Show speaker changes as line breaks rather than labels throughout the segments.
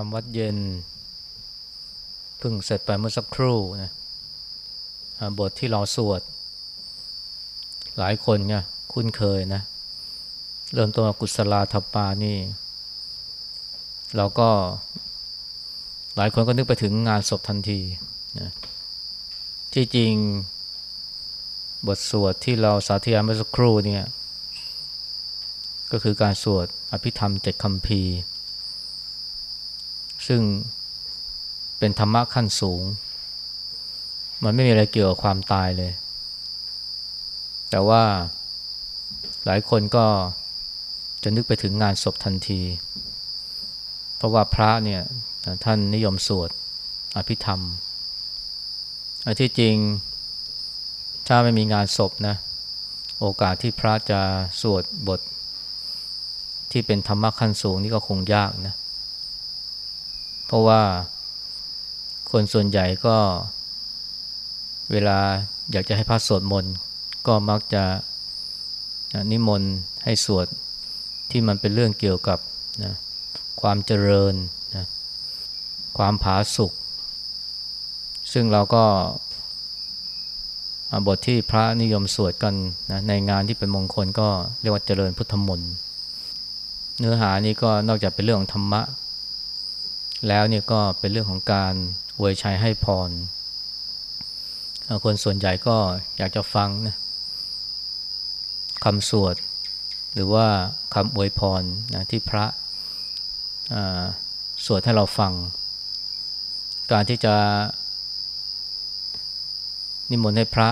ทำวัดเย็นเพิ่งเสร็จไปเมื่อสักครู่นะบทที่เราสวด หลายคนเนี่ยคุ้นเคยนะ เริ่มต้นกุศลาทัปปานี่ เราก็หลายคนก็นึกไปถึงงานศพทันทีนะที่จริงบทสวดที่เราสาธยายเมื่อสักครู่เนี่ยก็คือการสวดอภิธรรมเจ็ดคำพี ซึ่งเป็นธรรมะขั้นสูง มันไม่มีอะไรเกี่ยวกับความตายเลย แต่ว่าหลายคนก็จะนึกไปถึงงานศพทันที เพราะว่าพระเนี่ยท่านนิยมสวดอภิธรรมอที่จริงถ้าไม่มีงานศพนะ โอกาสที่พระจะสวดบทที่เป็นธรรมะขั้นสูงนี่ก็คงยากนะเพราะว่าคนส่วนใหญ่ก็ เวลาอยากจะให้พระสวดมนต์ก็มักจะนิมนต์ให้สวดที่มันเป็นเรื่องเกี่ยวกับนะความเจริญนะความผาสุกซึ่งเราก็บทที่พระนิยมสวดกันนะในงานที่เป็นมงคลก็เรียกว่าเจริญพุทธมนต์เนื้อหานี้ก็นอกจากเป็นเรื่องของธรรมะ แล้วเนี่ยก็เป็นเรื่องของการอวยชัยให้พร คนส่วนใหญ่ก็อยากจะฟังนะคำสวด หรือว่าคำอวยพรนะที่พระสวดให้เราฟัง การที่จะนิมนต์ให้พระ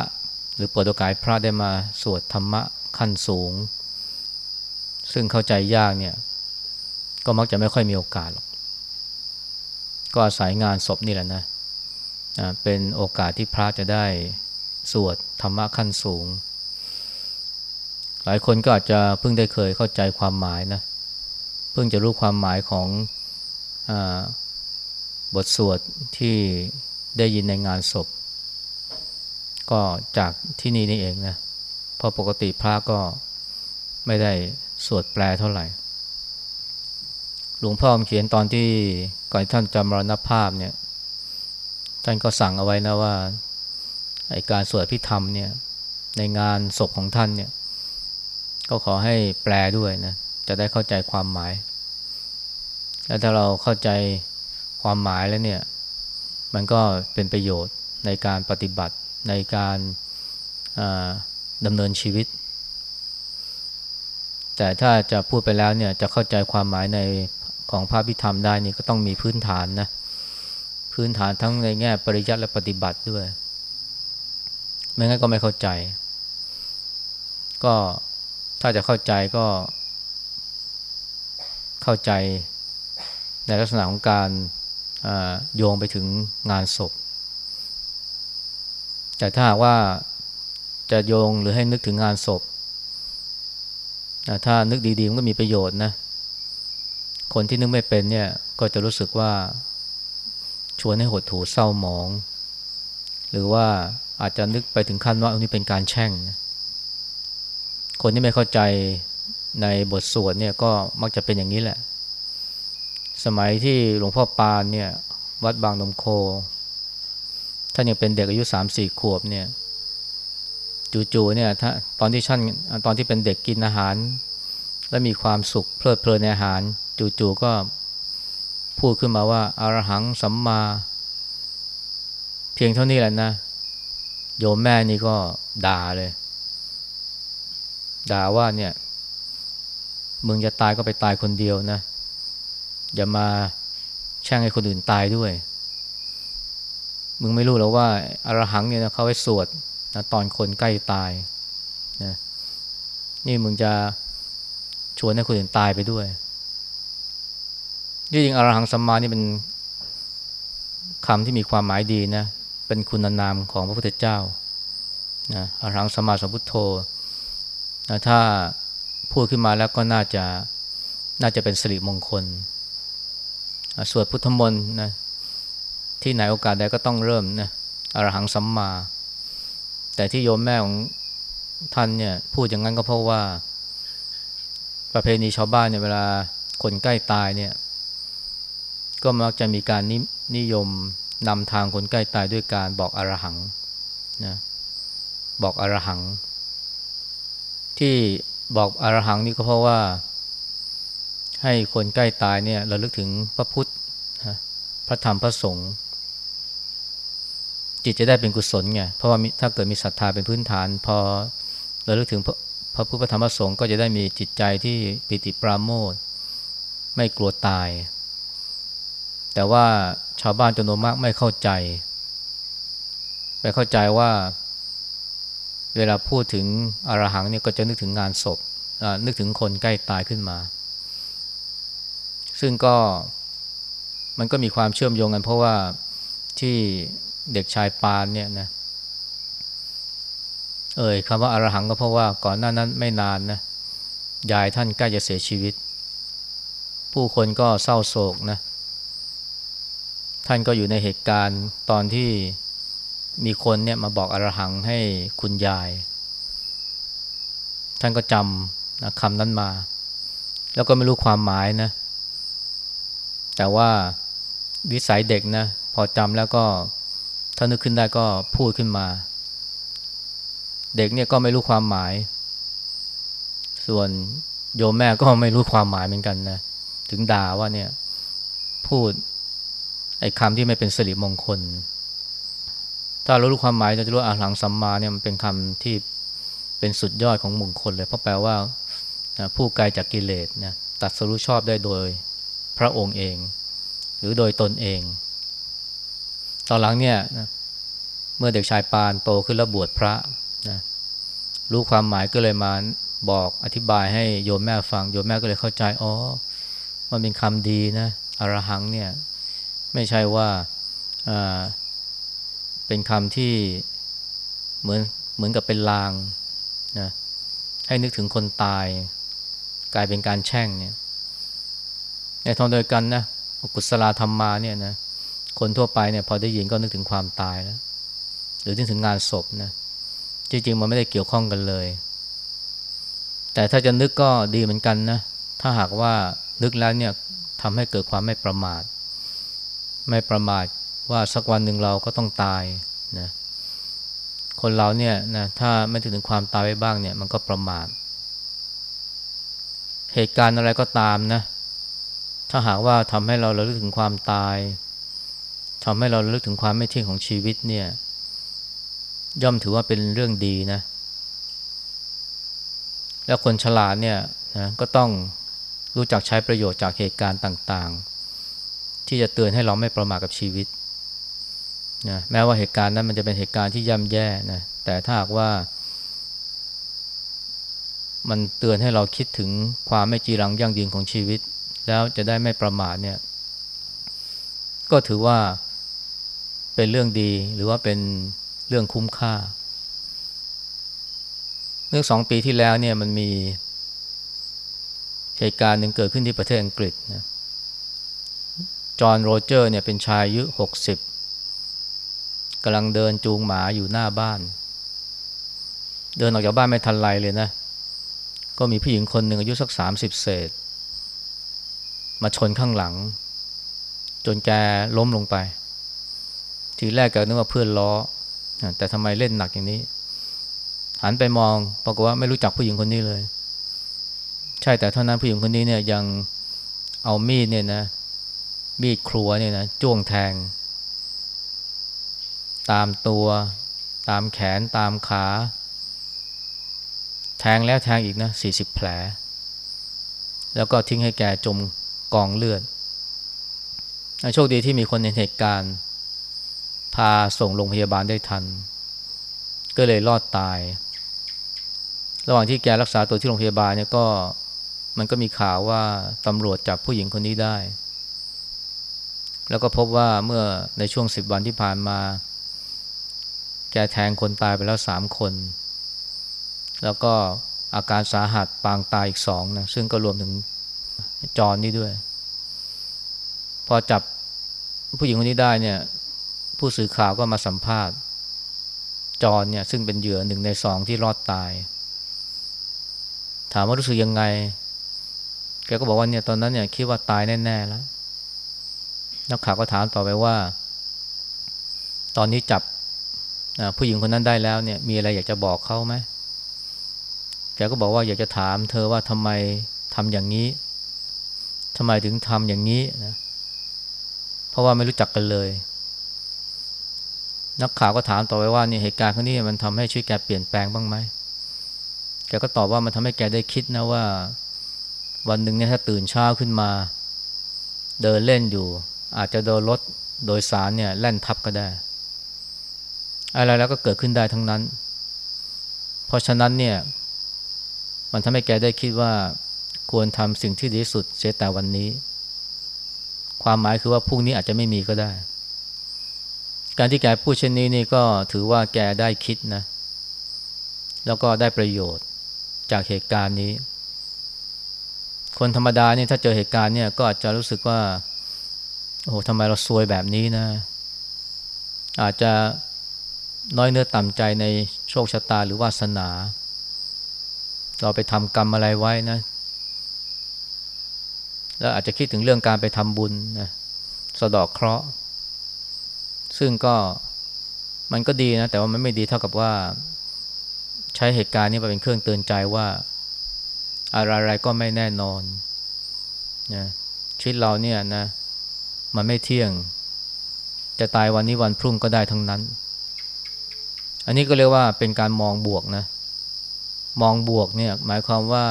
หรือเปิดโอกาสพระได้มาสวดธรรมะขั้นสูง ซึ่งเข้าใจยากเนี่ย ก็มักจะไม่ค่อยมีโอกาสหรอก ก็อาศัยงานศพนี่แหละนะเป็นโอกาสที่พระจะได้สวดธรรมะขั้นสูง หลายคนก็อาจจะเพิ่งได้เคยเข้าใจความหมายนะ เพิ่งจะรู้ความหมายของอบทสวดที่ได้ยินในงานศพ ก็จากที่นี่นี่เองนะ เพราะปกติพระก็ไม่ได้สวดแปลเท่าไหร่ หลวงพ่อเขียนตอนที่ก่อนท่านจำมรณภาพเนี่ย ท่านก็สั่งเอาไว้นะว่าไอการสวดพิธรรมเนี่ย ในงานศพของท่านเนี่ย ก็ขอให้แปลด้วยนะ จะได้เข้าใจความหมาย แล้วถ้าเราเข้าใจความหมายแล้วเนี่ย มันก็เป็นประโยชน์ในการปฏิบัติในการดำเนินชีวิต แต่ถ้าจะพูดไปแล้วเนี่ยจะเข้าใจความหมายใน ของพระพิธรรมได้นี่ก็ต้องมีพื้นฐานนะพื้นฐานทั้งในแง่ปริยัติและปฏิบัติด้วย ไม่งั้นก็ไม่เข้าใจ ก็ถ้าจะเข้าใจก็ เข้าใจในลักษณะของการโยงไปถึงงานศพ แต่ถ้าหากว่าจะโยงหรือให้นึกถึงงานศพ ถ้านึกดีๆมันก็มีประโยชน์นะ คนที่นึกไม่เป็นเนี่ยก็จะรู้สึกว่าชวนให้หดหูเศร้าหมอง หรือว่าอาจจะนึกไปถึงขั้นว่าอันนี้เป็นการแช่ง คนที่ไม่เข้าใจในบทสวดเนี่ยก็มักจะเป็นอย่างนี้แหละ สมัยที่หลวงพ่อปานเนี่ยวัดบางนมโค ท่านยังเป็นเด็กอายุสามสี่ขวบเนี่ยจู่ๆเนี่ยถ้าตอนที่ท่านตอนที่เป็นเด็กกินอาหาร และมีความสุขเพลิดเพลินในอาหาร จู่ๆก็พูดขึ้นมาว่าอารหังสัมมา เพียงเท่านี้แหละนะ โยมแม่นี่ก็ด่าเลย ด่าว่าเนี่ย มึงจะตายก็ไปตายคนเดียวนะ อย่ามาแช่งให้คนอื่นตายด้วย มึงไม่รู้หรอว่าอารหังเนี่ยนะเขาไว้สวดนะตอนคนใกล้ตายนะนี่มึงจะชวนให้คนอื่นตายไปด้วย จริงๆอรหังสัมมานี่เป็นคำที่มีความหมายดีนะ เป็นคุณนามของพระพุทธเจ้านะอรหังสัมมาสัมพุทโธนะถ้าพูดขึ้นมาแล้วก็น่าจะน่าจะเป็นสิริมงคล สวดพุทธมนต์นะที่ไหนโอกาสใดก็ต้องเริ่มนะอรหังสัมมา แต่ที่โยมแม่ของท่านเนี่ยพูดอย่างนั้นก็เพราะว่า ประเพณีชาวบ้านเนี่ยเวลาคนใกล้ตายเนี่ย ก็มักจะมีการนนิยมนำทางคนใกล้ตายด้วยการบอกอรหังนะบอกอรหัง ที่บอกอรหังนี่ก็เพราะว่า ให้คนใกล้ตายเนี่ยเราลึกถึงพระพุทธพระธรรมพระสงฆ์จิตจะได้เป็นกุศลไงเพราะว่าถ้าเกิดมีศรัทธาเป็นพื้นฐาน พอเราลึกถึงพระพุทธธรรมพระสงฆ์ก็จะได้มีจิตใจที่ปิติปราโมทไม่กลัวตาย แต่ว่าชาวบ้านจำนวนมากไม่เข้าใจไปเข้าใจว่า เวลาพูดถึงอรหังเนี่ยก็จะนึกถึงงานศพนึกถึงคนใกล้ตายขึ้นมา ซึ่งก็มันก็มีความเชื่อมโยงกัน เพราะว่าที่เด็กชายปานเนี่ยนะเอ่ยคำว่าอารหังก็เพราะว่าก่อนหน้านั้นไม่นานนะยายท่านใกล้จะเสียชีวิต ผู้คนก็เศร้าโศกนะ ท่านก็อยู่ในเหตุการณ์ตอนที่มีคนเนี่ยมาบอกอรหังให้คุณยาย ท่านก็จำนะคำนั้นมา แล้วก็ไม่รู้ความหมายนะ แต่ว่าวิสัยเด็กนะ พอจำแล้วก็ถ้านึกขึ้นได้ก็พูดขึ้นมา เด็กเนี่ยก็ไม่รู้ความหมาย ส่วนโยมแม่ก็ไม่รู้ความหมายเหมือนกันนะ ถึงด่าว่าเนี่ย พูด ไอ้คำที่ไม่เป็นสิริมงคล ถ้าเรารู้ความหมายเราจะรู้อาหลังสัมมาเนี่ยมันเป็นคำที่เป็นสุดยอดของมงคลเลย เพราะแปลว่าผู้ไกลจากกิเลสนะตัดสรู้ชอบได้โดยพระองค์เอง หรือโดยตนเอง ตอนหลังเนี่ยนะเมื่อเด็กชายปานโตขึ้นแล้วบวชพระนะรู้ความหมายก็เลยมาบอกอธิบายให้โยมแม่ฟังโยมแม่ก็เลยเข้าใจอ๋อมันเป็นคำดีนะอรหังเนี่ย ไม่ใช่ว่าเป็นคำที่เหมือนเหมือนกับเป็นลางนะให้นึกถึงคนตาย กลายเป็นการแช่งเนี่ยในทางโดยกันนะกุศลธรรมมาเนี่ยนะคนทั่วไปเนี่ยพอได้ยินก็นึกถึงความตายแล้วหรือนึกถึงงานศพนะจริงๆมันไม่ได้เกี่ยวข้องกันเลย แต่ถ้าจะนึกก็ดีเหมือนกันนะถ้าหากว่านึกแล้วเนี่ยทำให้เกิดความไม่ประมาท ไม่ประมาทว่าสักวันหนึ่งเราก็ต้องตายนะคนเราเนี่ยนะถ้าไม่ถึงความตายไว้บ้างเนี่ยมันก็ประมาทเหตุการณ์อะไรก็ตามนะ ถ้าหากว่าทำให้เราเราลึกถึงความตายทำให้เราลึกถึงความไม่เที่ยงของชีวิตเนี่ย ย่อมถือว่าเป็นเรื่องดีนะ แล้วคนฉลาดเนี่ยนะก็ต้องรู้จักใช้ประโยชน์จากเหตุการณ์ต่าง ๆ ที่จะเตือนให้เราไม่ประมาทกับชีวิตนะแม้ว่าเหตุการณ์นั้นมันจะเป็นเหตุการณ์ที่ย่ำแย่นะแต่ถ้าหากว่า มันเตือนให้เราคิดถึงความไม่จีรังยั่งยืนของชีวิต แล้วจะได้ไม่ประมาทเนี่ย ก็ถือว่าเป็นเรื่องดีหรือว่าเป็นเรื่องคุ้มค่าเมื่อสองปีที่แล้วเนี่ยมันมีเหตุการณ์หนึ่งเกิดขึ้นที่ประเทศอังกฤษนะ จอห์นโรเจอร์เนี่ยเป็นชายอายุหกสิบกำลังเดินจูงหมาอยู่หน้าบ้าน เดินออกจากบ้านไม่ทันไรเลยนะ ก็มีผู้หญิงคนหนึ่งอายุสักสามสิบเศษ มาชนข้างหลัง จนแกล้มลงไป ทีแรกแกนึกว่าเพื่อนล้อ แต่ทำไมเล่นหนักอย่างนี้ หันไปมองปรากฏว่าไม่รู้จักผู้หญิงคนนี้เลย ใช่แต่เท่านั้นผู้หญิงคนนี้เนี่ยยังเอามีดเนี่ยนะ มีดครัวเนี่ยนะจ้วงแทง ตามตัว ตามแขนตามขา แทงแล้วแทงอีกนะสี่สิบแผล แล้วก็ทิ้งให้แกจมกองเลือดโชคดีที่มีคนในเหตุการณ์ พาส่งโรงพยาบาลได้ทัน ก็เลยรอดตาย ระหว่างที่แกรักษาตัวที่โรงพยาบาลเนี่ยก็มันก็มีข่าวว่าตำรวจจับผู้หญิงคนนี้ได้ แล้วก็พบว่าเมื่อในช่วงสิบวันที่ผ่านมา แกแทงคนตายไปแล้วสามคน แล้วก็อาการสาหัสปางตายอีกสองนะซึ่งก็รวมถึงจอนนี่ด้วย พอจับผู้หญิงคนนี้ได้เนี่ย ผู้สื่อข่าวก็มาสัมภาษณ์ จอนเนี่ย ซึ่งเป็นเหยื่อหนึ่งในสองที่รอดตาย ถามว่ารู้สึกยังไง แกก็บอกว่าเนี่ยตอนนั้นเนี่ยคิดว่าตายแน่ ๆ แล้ว นักข่าวก็ถามต่อไปว่า ตอนนี้จับผู้หญิงคนนั้นได้แล้วเนี่ย มีอะไรอยากจะบอกเขาไหมแกก็บอกว่าอยากจะถามเธอว่าทำไมทำอย่างนี้ทำไมถึงทำอย่างนี้นะ เพราะว่าไม่รู้จักกันเลย นักข่าวก็ถามต่อไปว่านี่เหตุการณ์ครั้งนี้มันทำให้ชีวิตแกเปลี่ยนแปลงบ้างไหมแกก็ตอบว่ามันทำให้แกได้คิดนะว่า วันหนึ่งเนี่ยถ้าตื่นเช้าขึ้นมา เดินเล่นอยู่ อาจจะโดนรถโดยสารเนี่ยแล่นทับก็ได้ อะไรแล้วก็เกิดขึ้นได้ทั้งนั้น เพราะฉะนั้นเนี่ยมันทำให้แกได้คิดว่าควรทำสิ่งที่ดีที่สุดเสียแต่วันนี้ ความหมายคือว่าพรุ่งนี้อาจจะไม่มีก็ได้ การที่แกพูดเช่นนี้นี่ก็ถือว่าแกได้คิดนะ แล้วก็ได้ประโยชน์จากเหตุการณ์นี้ คนธรรมดาเนี่ยถ้าเจอเหตุการณ์เนี่ยก็อาจจะรู้สึกว่า โอ้โหทำไมเราซวยแบบนี้นะ อาจจะน้อยเนื้อต่ำใจในโชคชะตาหรือวาสนา เราไปทำกรรมอะไรไว้นะ แล้วอาจจะคิดถึงเรื่องการไปทำบุญนะสะดอกเคราะห์ ซึ่งก็มันก็ดีนะ แต่ว่ามันไม่ดีเท่ากับว่า ใช้เหตุการณ์นี้มาเป็นเครื่องเตือนใจว่า อะไรๆก็ไม่แน่นอนนะชีวิตเราเนี่ยนะ มันไม่เที่ยง จะตายวันนี้วันพรุ่งก็ได้ทั้งนั้น อันนี้ก็เรียกว่าเป็นการมองบวกนะ มองบวกเนี่ยหมายความว่า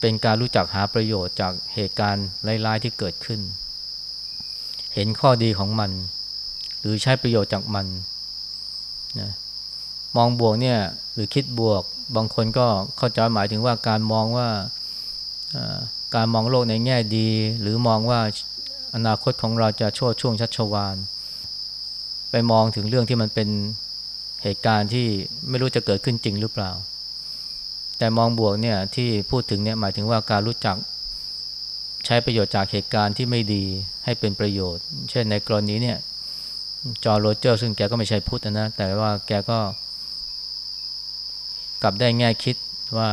เป็นการรู้จักหาประโยชน์จากเหตุการณ์ร้ายๆที่เกิดขึ้น เห็นข้อดีของมัน หรือใช้ประโยชน์จากมันนะมองบวกเนี่ยหรือคิดบวก บางคนก็เข้าใจหมายถึงว่าการมองว่าการมองโลกในแง่ดี หรือมองว่า อนาคตของเราจะโชดช่วงชัชวานไปมองถึงเรื่องที่มันเป็นเหตุการณ์ที่ไม่รู้จะเกิดขึ้นจริงหรือเปล่า แต่มองบวกเนี่ยที่พูดถึงเนี่ยหมายถึงว่าการรู้จักใช้ประโยชน์จากเหตุการณ์ที่ไม่ดีให้เป็นประโยชน์ เช่นในกรณีเนี่ยจอโรเจอร์ซึ่งแกก็ไม่ใช่พุทธนะ แต่ว่าแกก็ กลับได้แง่คิดว่า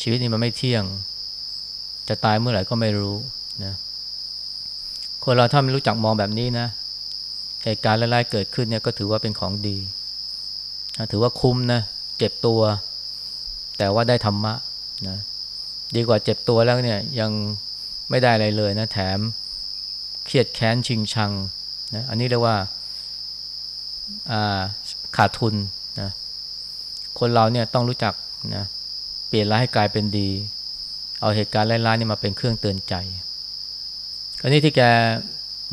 ชีวิตนี้มันไม่เที่ยง จะตายเมื่อไหร่ก็ไม่รู้นะ คนเราถ้าไม่รู้จักมองแบบนี้นะเหตุการณ์ร้ายๆเกิดขึ้นเนี่ยก็ถือว่าเป็นของดี ถือว่าคุ้มนะเจ็บตัว แต่ว่าได้ธรรมะนะดีกว่าเจ็บตัวแล้วเนี่ยยังไม่ได้อะไรเลยนะแถมเครียดแค้นชิงชังนะอันนี้เรียกว่าขาดทุนนะคนเราเนี่ยต้องรู้จักนะเปลี่ยนร้ายให้กลายเป็นดี เอาเหตุการณ์ร้ายๆนี่มาเป็นเครื่องเตือนใจ อันนี้ที่แก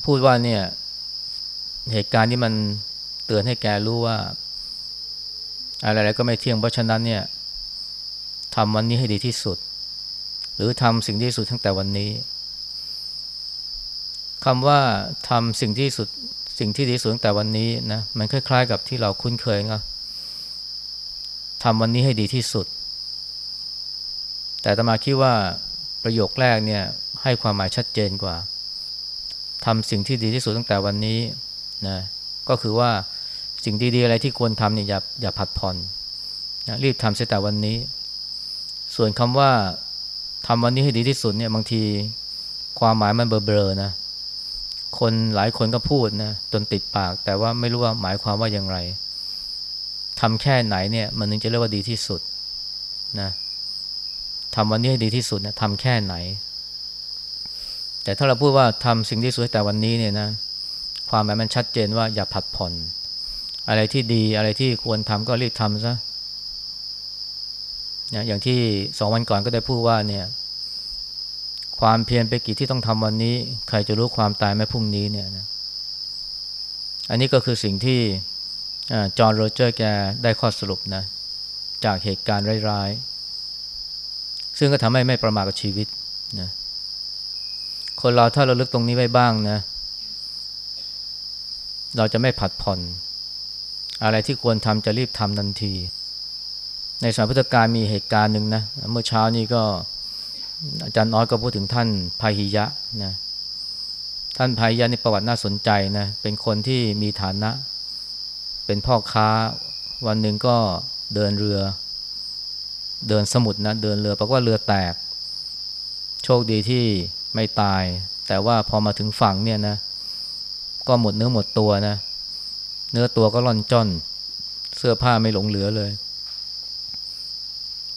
พูดว่าเนี่ยเหตุการณ์ที่มันเตือนให้แกรู้ว่า อะไรๆก็ไม่เที่ยงเพราะฉะนั้นเนี่ยทำวันนี้ให้ดีที่สุด หรือทำสิ่งที่สุดตั้งแต่วันนี้คำว่าทำสิ่งที่สุดสิ่งที่ดีสุดตั้งแต่วันนี้นะมันคล้ายๆ กับที่เราคุ้นเคยนะทำวันนี้ให้ดีที่สุด แต่ตมาคิดว่าประโยคแรกเนี่ยให้ความหมายชัดเจนกว่า ทำสิ่งที่ดีที่สุดตั้งแต่วันนี้นะก็คือว่าสิ่งดีๆอะไรที่ควรทำเนี่ยอย่าอย่าผัดผ่อนนะรีบทำเสียแต่วันนี้ ส่วนคำว่าทำวันนี้ให้ดีที่สุดเนี่ยบางทีความหมายมันเบลอๆนะคนหลายคนก็พูดนะจนติดปาก แต่ว่าไม่รู้ว่าหมายความว่าอย่างไรทำแค่ไหนเนี่ย มันถึงจะเรียกว่าดีที่สุดนะทำวันนี้ให้ดีที่สุดนะทำแค่ไหน แต่ถ้าเราพูดว่าทำสิ่งที่สุดแต่วันนี้เนี่ยนะความหมายมันชัดเจนว่าอย่าผัดผ่อน อะไรที่ดีอะไรที่ควรทำก็รีบทำซะนะอย่างที่สองวันก่อนก็ได้พูดว่าเนี่ย ความเพียรไปกี่ที่ต้องทำวันนี้ ใครจะรู้ความตายแม้พรุ่งนี้เนี่ยนะอันนี้ก็คือสิ่งที่จอห์นโรเจอร์แกได้ข้อสรุปนะจากเหตุการณ์ร้ายๆ ซึ่งก็ทำให้ไม่ประมาทกับชีวิตนะ คนเราถ้าเราลึกตรงนี้ไว้บ้างนะ เราจะไม่ผัดผ่อน อะไรที่ควรทำจะรีบทำทันที ในสมัยพุทธกาลมีเหตุการณ์หนึ่งนะ เมื่อเช้านี้ก็อาจารย์น้อยก็พูดถึงท่านพาหิยะนะท่านพาหิยะในประวัติน่าสนใจนะ เป็นคนที่มีฐานะ เป็นพ่อค้าวันหนึ่งก็เดินเรือ เดินสมุทรนะ เดินเรือปรากว่าเรือแตก โชคดีที่ ไม่ตาย แต่ว่าพอมาถึงฝั่งเนี่ยนะ ก็หมดเนื้อหมดตัวนะ เนื้อตัวก็ร่อนจ้อน เสื้อผ้าไม่หลงเหลือเลย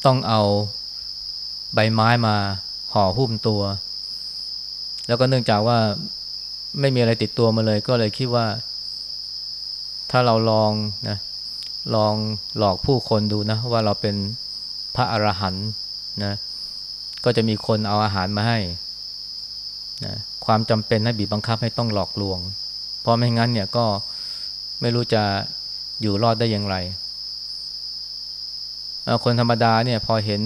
ต้องเอาใบไม้มาห่อหุ้มตัว แล้วก็เนื่องจากว่าไม่มีอะไรติดตัวมาเลย ก็เลยคิดว่า ถ้าเราลองนะลองหลอกผู้คนดูนะ ว่าเราเป็นพระอรหันต์นะ ก็จะมีคนเอาอาหารมาให้ นะความจำเป็นให้บีบบังคับให้ต้องหลอกลวง เพราะไม่งั้นเนี่ยก็ไม่รู้จะอยู่รอดได้อย่างไร คนธรรมดาเนี่ยพอเห็น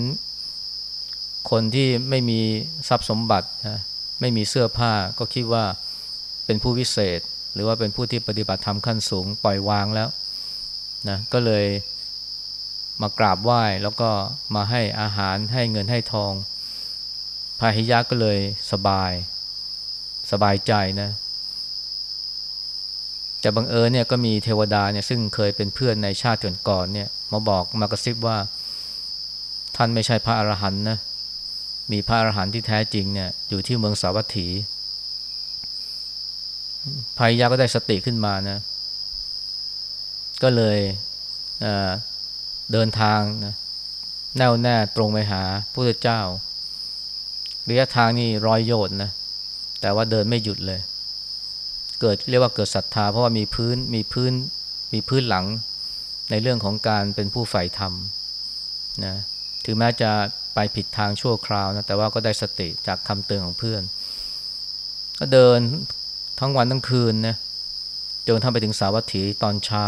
คนที่ไม่มีทรัพย์สมบัตินะไม่มีเสื้อผ้าก็คิดว่าเป็นผู้วิเศษ หรือว่าเป็นผู้ที่ปฏิบัติธรรมขั้นสูงปล่อยวางแล้วนะก็เลยมากราบไหว้แล้วก็มาให้อาหารให้เงินให้ทองพาหิยะก็เลยสบาย สบายใจนะแต่บังเอิญเนี่ยก็มีเทวดาเนี่ยซึ่งเคยเป็นเพื่อนในชาติก่อนเนี่ยมาบอกมากระซิบว่า ท่านไม่ใช่พระอรหันต์นะมีพระอรหันต์ที่แท้จริงเนี่ยอยู่ที่เมืองสาวัตถีพายยะก็ได้สติขึ้นมานะ ก็เลยเเดินทางนะแน่วแน่ตรงไปหาพระเจ้าระยะทางนี่ร้อยโยชน์นะ แต่ว่าเดินไม่หยุดเลย เกิดเรียกว่าเกิดศรัทธา เพราะว่ามีพื้นมีพื้นมีพื้นหลังในเรื่องของการเป็นผู้ใฝ่ธรรมนะถึงแม้จะไปผิดทางชั่วคราวนะแต่ว่าก็ได้สติจากคำเตือนของเพื่อน ก็เดินทั้งวันทั้งคืนนะจนทำไปถึงสาวัตถีตอนเช้า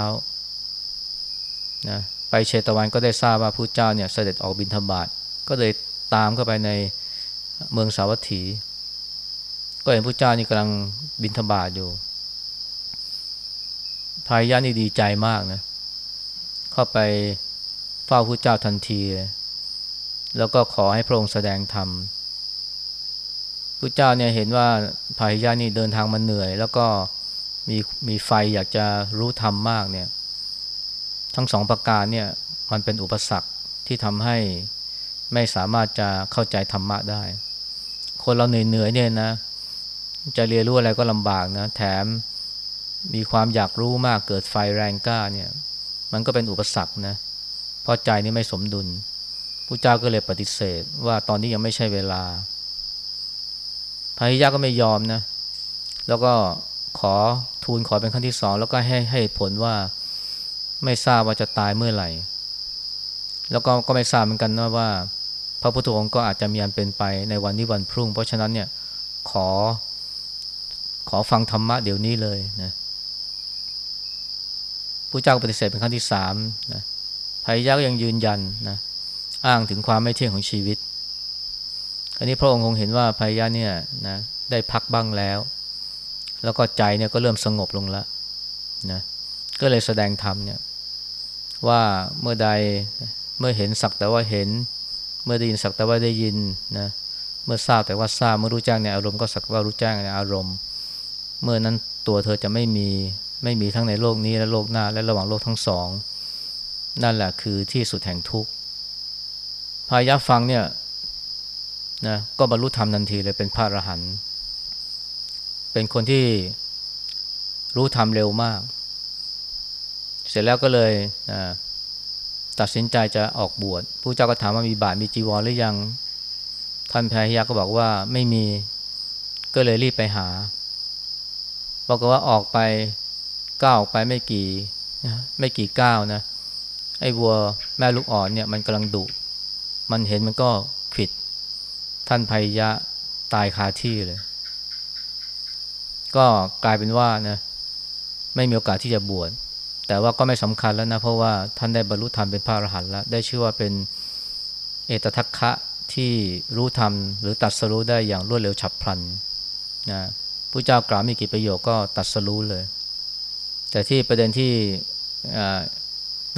นะไปเชตวันก็ได้ทราบว่าพระเจ้าเนี่ยเสด็จออกบินธบาตก็เลยตามเข้าไปในเมืองสาวัตถี ก็เห็นพระเจ้านี่กำลังบินธบาตอยู่พายานี่ดีใจมากนะ เข้าไปเฝ้าพระเจ้าทันที แล้วก็ขอให้พระองค์แสดงธรรมพระเจ้าเนี่ยเห็นว่าพายานี่เดินทางมาเหนื่อย แล้วก็มีมีไฟอยากจะรู้ธรรมมากเนี่ย ทั้งสองประการเนี่ยมันเป็นอุปสรรคที่ทำให้ไม่สามารถจะเข้าใจธรรมะได้ คนเราเหนื่อยๆเนี่ยนะ จะเรียนรู้อะไรก็ลำบากนะ แถมมีความอยากรู้มากเกิดไฟแรงกล้าเนี่ย มันก็เป็นอุปสรรคนะเพราะใจนี่ไม่สมดุลพระเจ้าก็เลยปฏิเสธ ว่าตอนนี้ยังไม่ใช่เวลาพระหิยะก็ไม่ยอมนะ แล้วก็ขอทูลขอเป็นขั้นที่สองแล้วก็ให้ให้ผลว่าไม่ทราบว่าจะตายเมื่อไหร่ แล้วก็ก็ไม่ทราบเหมือนกันนะว่า พระพุทธองค์ก็อาจจะมีอันเป็นไปในวันนี้วันพรุ่ง เพราะฉะนั้นเนี่ยขอ ขอฟังธรรมะเดี๋ยวนี้เลยนะผู้เจ้าปฏิเสธเป็นครั้งที่สามนะพายะก็ยังยืนยันนะอ้างถึงความไม่เที่ยงของชีวิตอันนี้พระองค์คงเห็นว่าพายะเนี่ยนะได้พักบ้างแล้ว แล้วก็ใจเนี่ยก็เริ่มสงบลงแล้วนะก็เลยแสดงธรรมเนี่ยว่าเมื่อใดเมื่อเห็นสักแต่ว่าเห็น เมื่อได้ยินสักแต่ว่าได้ยินนะเมื่อทราบแต่ว่าทราบเมื่อรู้แจ้งในอารมณ์ก็สักว่ารู้แจ้งในอารมณ์ เมื่อนั้นตัวเธอจะไม่มีไม่มีทั้งในโลกนี้และโลกหน้าและระหว่างโลกทั้งสอง นั่นแหละคือที่สุดแห่งทุกข์พายะฟังเนี่ยนะก็บรรลุธรรมทันทีเลยเป็นพระอรหันต์เป็นคนที่รู้ธรรมเร็วมาก เสร็จแล้วก็เลยตัดสินใจจะออกบวชผู้เจ้าก็ถามว่ามีบาตรมีจีวรหรือยัง ท่านพรยาก็บอกว่าไม่มีก็เลยรีบไปหา บอกว่าออกไปก้าวไปไม่กี่ไม่กี่ก้าวนะไอ้วัวแม่ลูกอ่อนเนี่ยมันกำลังดุมันเห็นมันก็ขิด ท่านพยะตายคาที่เลย ก็กลายเป็นว่านะไม่มีโอกาสที่จะบวชแต่ว่าก็ไม่สำคัญแล้วนะ เพราะว่าท่านได้บรรลุธรรมเป็นพระอรหันต์แล้ว ได้ชื่อว่าเป็นเอตทัคคะที่รู้ธรรมหรือตัดสรู้ได้อย่างรวดเร็วฉับพลันนะ ผู้เจ้ากล่าวมีกี่ประโยคก็ตัดสรู้เลย แต่ที่ประเด็นที่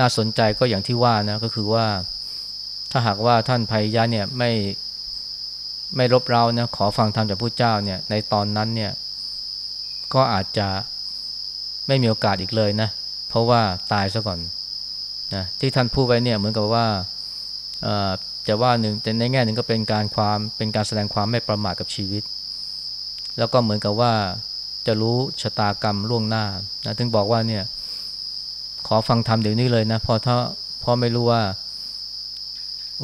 น่าสนใจก็อย่างที่ว่านะก็คือว่าถ้าหากว่าท่านภัยยะเนี่ยไม่ไม่รบเรานะขอฟังธรรมจากพระเจ้าเนี่ยในตอนนั้นเนี่ยก็อาจจะไม่มีโอกาสอีกเลยนะเพราะว่าตายซะก่อนนะที่ท่านพูดไว้เนี่ยเหมือนกับว่าจะว่าหนึ่งแต่ในแง่หนึ่งก็เป็นการความเป็นการแสดงความไม่ประมาทกับชีวิต แล้วก็เหมือนกับว่าจะรู้ชะตากรรมล่วงหน้านะถึงบอกว่าเนี่ยขอฟังธรรมเดี๋ยวนี้เลยนะเพราะถ้าเพราะไม่รู้ว่า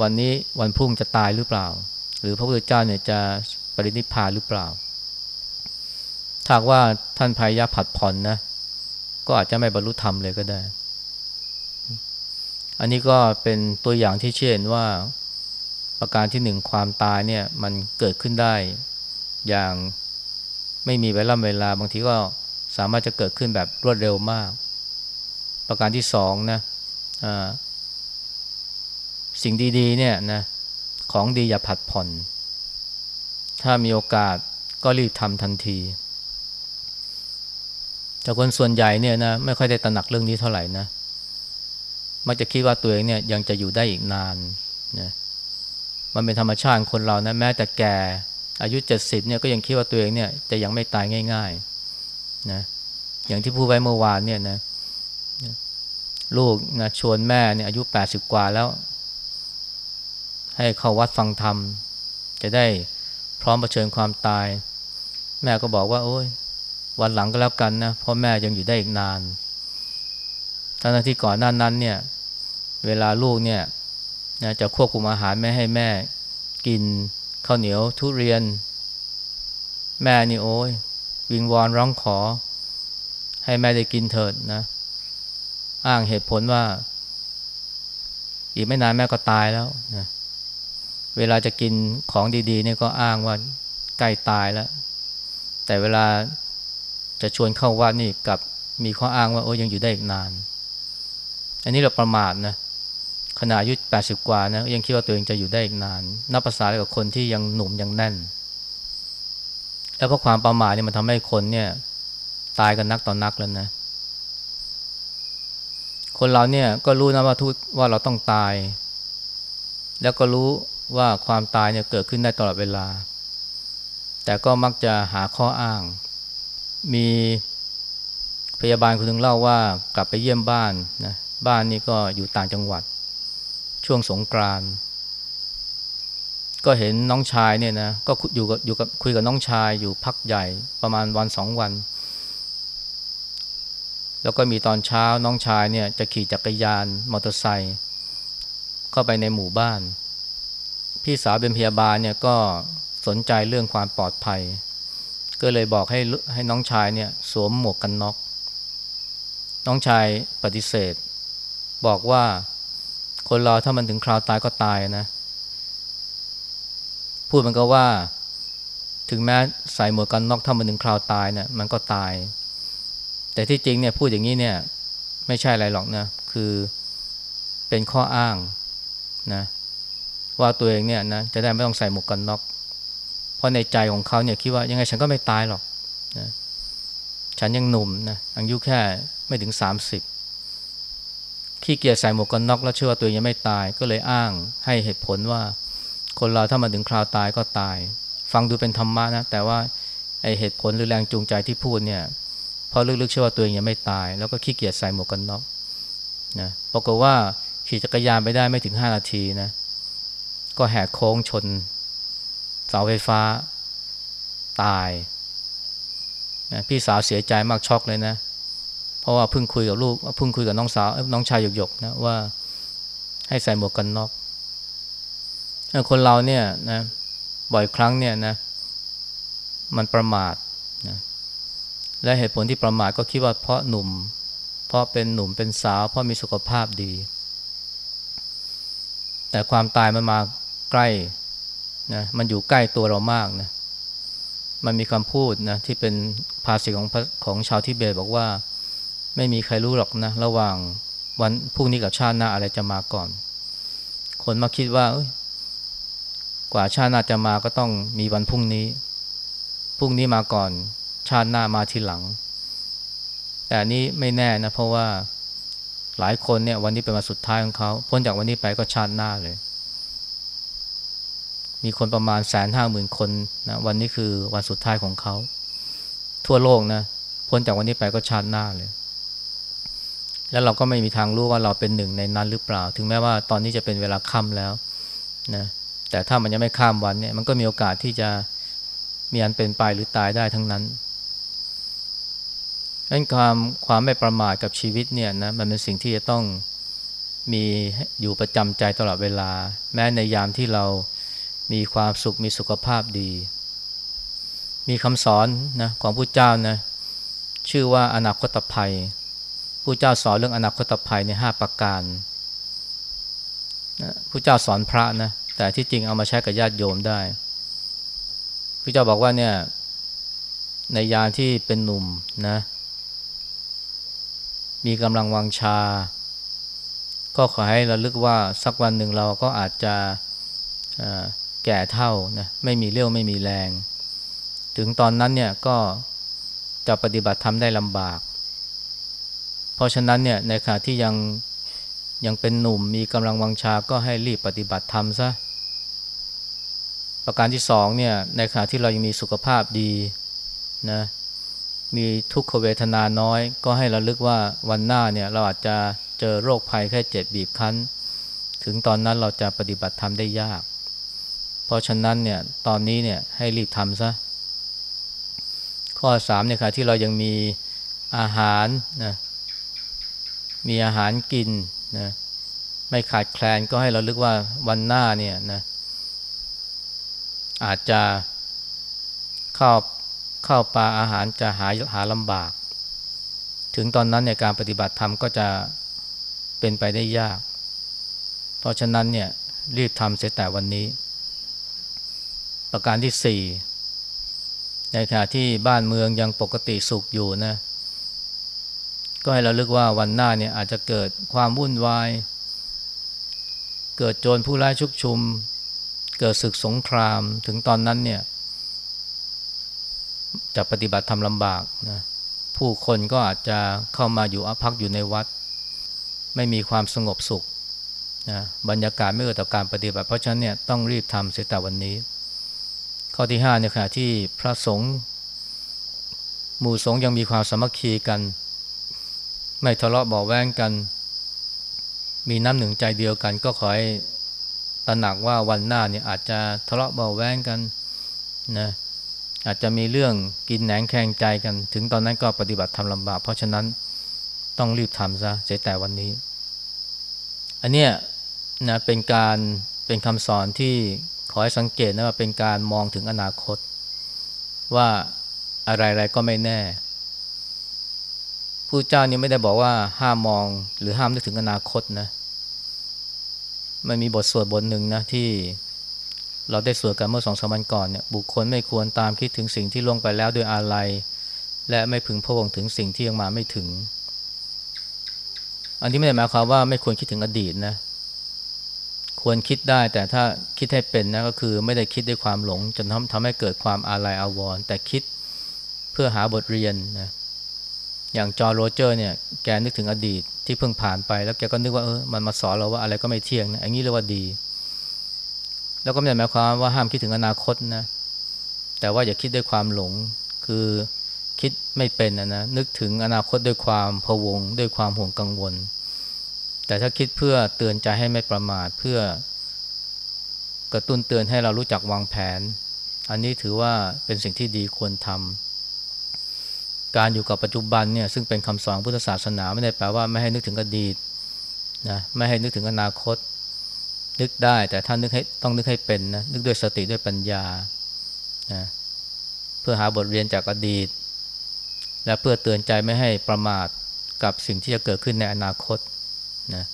วันนี้วันพรุ่งจะตายหรือเปล่า หรือพระพุทธเจ้าเนี่ยจะปรินิพพานหรือเปล่าถ้าว่าท่านพายะผัดผ่อนนะ ก็อาจจะไม่บรรลุธรรมเลยก็ได้ อันนี้ก็เป็นตัวอย่างที่เช่นว่าประการที่หนึ่งความตายเนี่ยมันเกิดขึ้นได้อย่าง ไม่มีเวลาเวลาบางทีก็สามารถจะเกิดขึ้นแบบรวดเร็วมาก ประการที่สองนะสิ่งดีๆเนี่ยนะของดีอย่าผัดผ่อน ถ้ามีโอกาสก็รีบทำทันทีแต่คนส่วนใหญ่เนี่ยนะไม่ค่อยได้ตระหนักเรื่องนี้เท่าไหร่นะมักจะคิดว่าตัวเองเนี่ยยังจะอยู่ได้อีกนานนะมันเป็นธรรมชาติคนเรานะแม้แต่แก่ อายุเจ็ดสิบเนี่ยก็ยังคิดว่าตัวเองเนี่ยจะยังไม่ตายง่ายๆนะอย่างที่พูดไว้เมื่อวานเนี่ยนะลูกนะชวนแม่เนี่ยอายุแปดสิบกว่าแล้ว ให้เข้าวัดฟังธรรม จะได้พร้อมเผชิญความตาย แม่ก็บอกว่า โอ้ย วันหลังก็แล้วกันนะเพราะแม่ยังอยู่ได้อีกนานทั้งที่ก่อนหน้านั้นเนี่ย เวลาลูกเนี่ยนะจะควบคุมอาหารไม่ให้แม่กิน ข้าวเหนียวทุเรียน แม่นี่โอ้ยวิงวอนร้องขอ ให้แม่ได้กินเถิดนะ อ้างเหตุผลว่า อีกไม่นานแม่ก็ตายแล้วนะเวลาจะกินของดีๆนี่ก็อ้างว่าใกล้ตายแล้ว แต่เวลาจะชวนเข้าวัดนี่กับมีข้ออ้างว่าโอ้ยังอยู่ได้อีกนาน อันนี้เราประมาทนะ ขณะอายุแปดสิบกว่านะยังคิดว่าตัวเองจะอยู่ได้อีกนาน นับภาษากับคนที่ยังหนุ่มยังแน่น แล้วเพราะความประมาทนี่มันทำให้คนเนี่ยตายกันนักต่อนนักแล้วนะ คนเราเนี่ยก็รู้นะว่าทุกว่าเราต้องตาย แล้วก็รู้ว่าความตายเนี่ยเกิดขึ้นได้ตลอดเวลา แต่ก็มักจะหาข้ออ้าง มีพยาบาลคนหนึ่งเล่าว่ากลับไปเยี่ยมบ้านนะบ้านนี้ก็อยู่ต่างจังหวัด ช่วงสงกรานก็เห็นน้องชายเนี่ยนะก็อยู่กับอยู่กับคุยกับน้องชายอยู่พักใหญ่ประมาณวันสองวัน แล้วก็มีตอนเช้าน้องชายเนี่ยจะขี่จักรยานมอเตอร์ไซค์เข้าไปในหมู่บ้าน พี่สาวเป็นพยาบาลเนี่ยก็สนใจเรื่องความปลอดภัย ก็เลยบอกให้ให้น้องชายเนี่ยสวมหมวกกันน็อกน้องชายปฏิเสธ บอกว่า คนเราถ้ามันถึงคราวตายก็ตายนะ พูดมันก็ว่า ถึงแม้ใส่หมวกกันน็อกถ้ามันถึงคราวตายเนี่ยมันก็ตาย แต่ที่จริงเนี่ยพูดอย่างนี้เนี่ย ไม่ใช่อะไรหรอกนะ คือเป็นข้ออ้างนะว่าตัวเองเนี่ยนะจะได้ไม่ต้องใส่หมวกกันน็อก เพราะในใจของเขาเนี่ยคิดว่ายังไงฉันก็ไม่ตายหรอกนะฉันยังหนุ่มนะอายุแค่ไม่ถึงสามสิบ ขี้เกียจใส่หมวกกันน็อกแล้วเชื่อว่าตัวเองยังไม่ตายก็เลยอ้างให้เหตุผลว่า คนเราถ้ามาถึงคราวตายก็ตาย ฟังดูเป็นธรรมะนะ แต่ว่าไอเหตุผลหรือแรงจูงใจที่พูดเนี่ยเพราะลึกๆเชื่อว่าตัวเองยังไม่ตาย แล้วก็ขี้เกียจใส่หมวกกันน็อกนะปรากฏว่าขี่จักรยานไปได้ไม่ถึงห้านาทีนะก็แหกโค้งชนเสาไฟฟ้าตายนะพี่สาวเสียใจมากช็อกเลยนะเราะว่าเพิ่งคุยกับลูกเพิ่งคุยกับน้องสาวน้องชายหยกๆนะว่าให้ใส่หมวกกันน็อกคนเราเนี่ยนะบ่อยครั้งเนี่ยนะมันประมาทนะและเหตุผลที่ประมาทก็คิดว่าเพราะหนุ่ม เพราะเป็นหนุ่มเป็นสาว เพราะมีสุขภาพดี แต่ความตายมันมาใกล้นะมันอยู่ใกล้ตัวเรามากนะมันมีคำพูดนะที่เป็นภาษิตของของชาวทิเบตบอกว่า ไม่มีใครรู้หรอกนะ ระหว่างวันพรุ่งนี้กับชาติหน้าอะไรจะมาก่อน คนมาคิดว่ากว่าชาติหน้าจะมาก็ต้องมีวันพรุ่งนี้ พรุ่งนี้มาก่อน ชาติหน้ามาทีหลัง แต่นี้ไม่แน่นะ เพราะว่าหลายคนเนี่ยวันนี้เป็นวันสุดท้ายของเขาพ้นจากวันนี้ไปก็ชาติหน้าเลย มีคนประมาณแสนห้าหมื่นคนนะวันนี้คือวันสุดท้ายของเขา ทั่วโลกนะพ้นจากวันนี้ไปก็ชาติหน้าเลย แล้วเราก็ไม่มีทางรู้ว่าเราเป็นหนึ่งในนั้นหรือเปล่า ถึงแม้ว่าตอนนี้จะเป็นเวลาค่ำแล้วนะแต่ถ้ามันยังไม่ข้ามวันเนี่ยมันก็มีโอกาสที่จะมีอันเป็นไปหรือตายได้ทั้งนั้นดังนั้นความความไม่ประมาทกับชีวิตเนี่ยนะมันเป็นสิ่งที่จะต้องมีอยู่ประจำใจตลอดเวลา แม้ในยามที่เรามีความสุขมีสุขภาพดี มีคำสอนนะของผู้เจ้านะชื่อว่าอนาคตภัย ผู้เจ้าสอนเรื่องอนาคตภัยในห้าประการนะผู้เจ้าสอนพระนะแต่ที่จริงเอามาใช้กับญาติโยมได้ผู้เจ้าบอกว่าเนี่ยในยามที่เป็นหนุ่มนะ มีกำลังวังชา ก็ขอให้ระลึกว่าสักวันหนึ่งเราก็อาจจะแก่เท่านะไม่มีเรี่ยวไม่มีแรง ถึงตอนนั้นเนี่ยก็จะปฏิบัติทำได้ลำบาก เพราะฉะนั้นเนี่ยในขณะที่ยังยังเป็นหนุ่มมีกำลังวังชาก็ให้รีบปฏิบัติธรรมซะประการที่สองเนี่ยในขณะที่เรายังมีสุขภาพดีนะมีทุกขเวทนาน้อย ก็ให้เราลึกว่าวันหน้าเนี่ยเราอาจจะเจอโรคภัยแค่เจ็บบีบคั้น ถึงตอนนั้นเราจะปฏิบัติธรรมได้ยาก เพราะฉะนั้นเนี่ยตอนนี้เนี่ยให้รีบทำซะข้อสามเนี่ยค่ะที่เรายังมีอาหารนะ มีอาหารกินนะไม่ขาดแคลนก็ให้เราลึกว่าวันหน้าเนี่ยนะอาจจะเข้าข้าวปลาอาหารจะหาหาลำบาก ถึงตอนนั้นเนี่ยการปฏิบัติธรรมก็จะเป็นไปได้ยาก เพราะฉะนั้นเนี่ยรีบทำเสียแต่วันนี้ ประการที่สี่ในขณะที่บ้านเมืองยังปกติสุขอยู่นะ ก็ให้เราลึกว่าวันหน้าเนี่ยอาจจะเกิดความวุ่นวาย เกิดโจรผู้ร้ายชุกชุม เกิดศึกสงครามถึงตอนนั้นเนี่ยจะปฏิบัติทำลำบากนะผู้คนก็อาจจะเข้ามาอยู่อพักอยู่ในวัด ไม่มีความสงบสุขนะบรรยากาศไม่เอื้อต่อการปฏิบัติ เพราะฉะนั้นเนี่ยต้องรีบทำเสียแต่วันนี้ ข้อที่5เนี่ยขณะที่พระสงฆ์หมู่สงฆ์ยังมีความสามัคคีกัน ไม่ทะเลาะเบาแวงกัน มีน้ำหนึ่งใจเดียวกัน ก็ขอให้ตระหนักว่าวันหน้าเนี่ยอาจจะทะเลาะเบาแวงกันนะอาจจะมีเรื่องกินแหนงแข่งใจกัน ถึงตอนนั้นก็ปฏิบัติทำลำบาก เพราะฉะนั้นต้องรีบทำซะเสียแต่วันนี้ อันเนี้ยนะเป็นการเป็นคำสอนที่ขอให้สังเกตนะว่าเป็นการมองถึงอนาคต ว่าอะไรๆก็ไม่แน่ ผู้เจ้านี่ไม่ได้บอกว่าห้ามมองหรือห้ามนึกถึงอนาคตนะมันมีบทสวดบทหนึ่งนะที่เราได้สวดกันเมื่อสองสามวันก่อนเนี่ยบุคคลไม่ควรตามคิดถึงสิ่งที่ล่วงไปแล้วโดยอาลัยและไม่พึงพะวงถึงสิ่งที่ยังมาไม่ถึง อันนี้ไม่ได้หมายความว่าไม่ควรคิดถึงอดีตนะ ควรคิดได้แต่ถ้าคิดให้เป็นนะก็คือไม่ได้คิดด้วยความหลง จนทำทำให้เกิดความอาลัยอาวรณ์แต่คิดเพื่อหาบทเรียนนะ อย่างจอโรเจอร์เนี่ยแกนึกถึงอดีตที่เพิ่งผ่านไป แล้วแกก็นึกว่าเออมันมาสอนเราว่าอะไรก็ไม่เที่ยงนะอันนี้เรียกว่าดี แล้วก็ไม่ได้หมายความว่าห้ามคิดถึงอนาคตนะแต่ว่าอย่าคิดด้วยความหลง คือคิดไม่เป็นนะนะนึกถึงอนาคตด้วยความพะวง ด้วยความห่วงกังวล แต่ถ้าคิดเพื่อเตือนใจให้ไม่ประมาทเพื่อกระตุ้นเตือนให้เรารู้จักวางแผน อันนี้ถือว่าเป็นสิ่งที่ดีควรทำ การอยู่กับปัจจุบันเนี่ยซึ่งเป็นคำสอนพุทธศาสนาไม่ได้แปลว่าไม่ให้นึกถึงอดีตนะไม่ให้นึกถึงอนาคต นึกได้แต่ท่านนึกให้ต้องนึกให้เป็นนะนึกด้วยสติด้วยปัญญานะเพื่อหาบทเรียนจากอดีต และเพื่อเตือนใจไม่ให้ประมาทกับสิ่งที่จะเกิดขึ้นในอนาคตนะ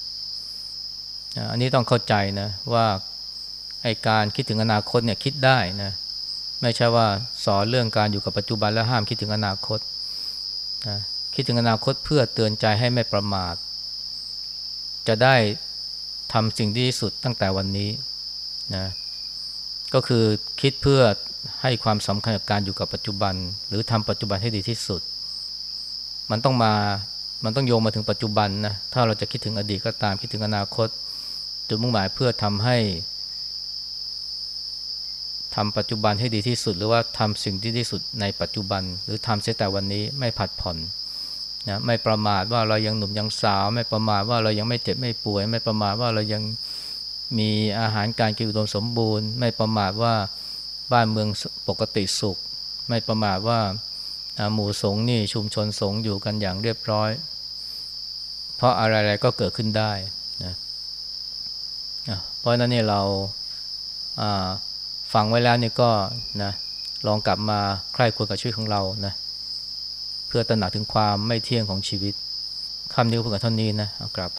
อันนี้ต้องเข้าใจนะว่าไอการคิดถึงอนาคตเนี่ยคิดได้นะไม่ใช่ว่าสอนเรื่องการอยู่กับปัจจุบันแล้วห้ามคิดถึงอนาคต นะคิดถึงอนาคตเพื่อเตือนใจให้ไม่ประมาท จะได้ทำสิ่งดีที่สุดตั้งแต่วันนี้นะก็คือคิดเพื่อให้ความสำคัญกับการอยู่กับปัจจุบัน หรือทำปัจจุบันให้ดีที่สุด มันต้องมามันต้องโยงมาถึงปัจจุบันนะถ้าเราจะคิดถึงอดีตก็ตามคิดถึงอนาคตจุดมุ่งหมายเพื่อทำให้ ทำปัจจุบันให้ดีที่สุด หรือว่าทำสิ่งที่ดีที่สุดในปัจจุบัน หรือทำเสียแต่วันนี้ไม่ผัดผ่อนนะไม่ประมาทว่าเรายังหนุ่มยังสาว ไม่ประมาทว่าเรายังไม่เจ็บไม่ป่วย ไม่ประมาทว่าเรายังมีอาหารการกินอุดมสมบูรณ์ ไม่ประมาทว่าบ้านเมืองปกติสุข ไม่ประมาทว่าหมู่สงฆ์นี่ชุมชนสงฆ์อยู่กันอย่างเรียบร้อย เพราะอะไรๆก็เกิดขึ้นได้นะเพราะนั้นเนี่ยเรา ฟังไว้แล้วนี่ก็นะลองกลับมาใคร่ควรกับชีวิตของเรานะเพื่อตระหนักถึงความไม่เที่ยงของชีวิตคำนี้ก็เพื่อเท่านี้นะเอากลับ